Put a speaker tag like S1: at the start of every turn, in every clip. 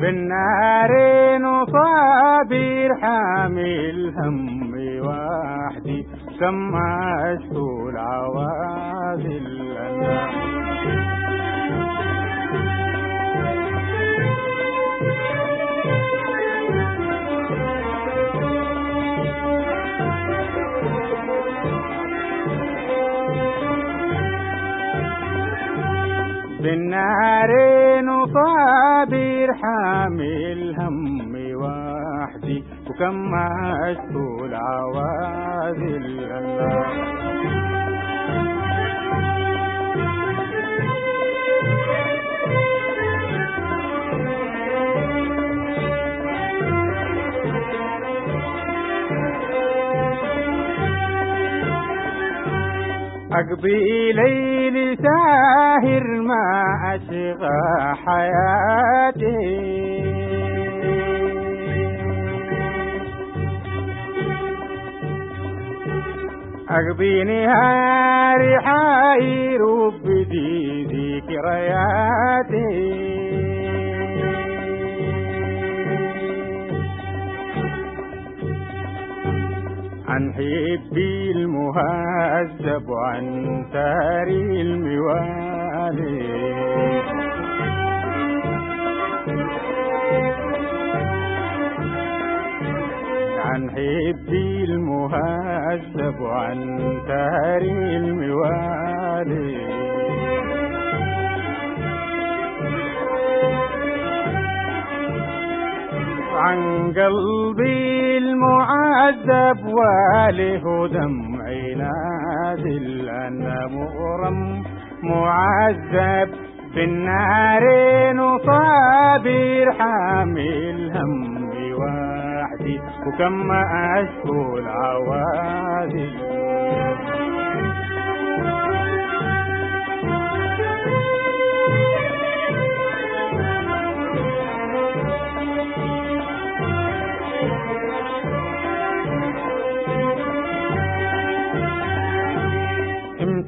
S1: بالنارين وصابير حامل همي وحدي أشكو العوازل بالنارين وصابير حامل همي وحدي وكم أشكو العوازل الله أقضي ليل ساهر ما أشغى حياتي. أقضي نهاري حاير وبدي ذكرياتي. حبي المهذب وعن ساري الموالي عن حبي المهذب وعن ساري الموالي عن قلبي المعذب وله دمعي نازل أنا مغرم معذب بالنارين وصابر حامل همي وحدي وكم أشكو العوازل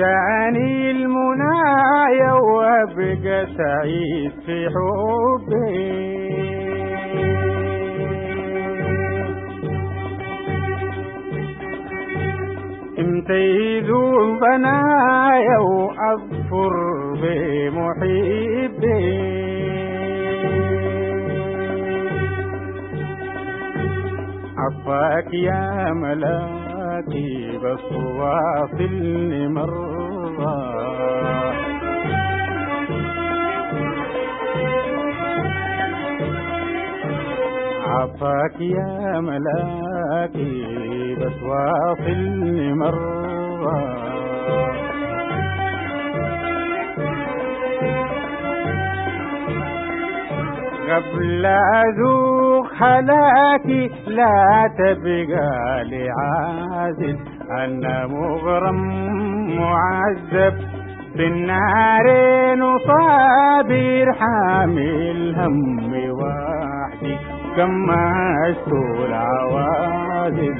S1: امتعني المنايا وأبقى سعيد في حبي. إمتى يذوب بنايا واظفر بمحبي عفاك يا ملاكي بس واصلني مرة عفاك يا ملاكي بس واصلني مرة قبل أذوق هلاكي لا تبقى لي عازل أنا مغرم معذب بالنارين وصابر حامل همي وحدي. كم أشكو العوازل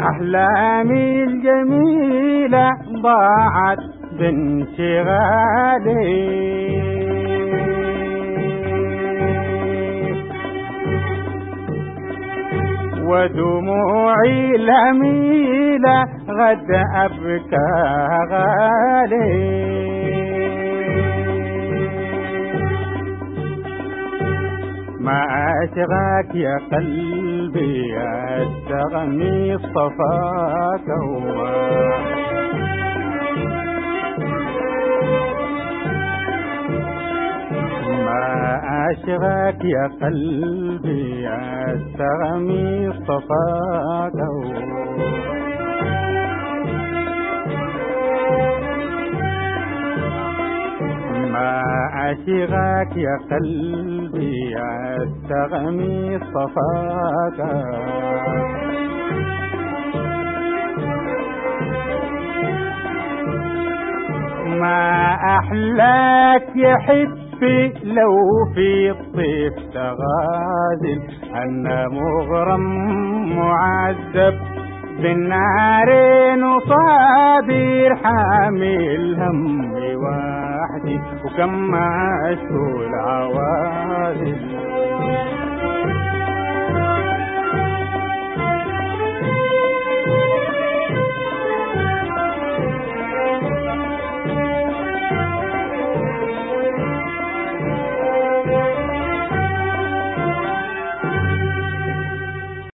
S1: أحلامي الجميلة ضاعت بانشغالي ودموعي الأميلة غد أبكى غالي. ما عشقك يا قلبي أشتغني صفاك ما أشغك يا قلبي أستغمي صفاك أشغاك يا قلبي استغمي صفاك. ما أحلاك يا حبي لو في الطيف تغازل أنا مغرم معذب بالنارين وصابر حامل همي حياتي وكم عاشوا العوائل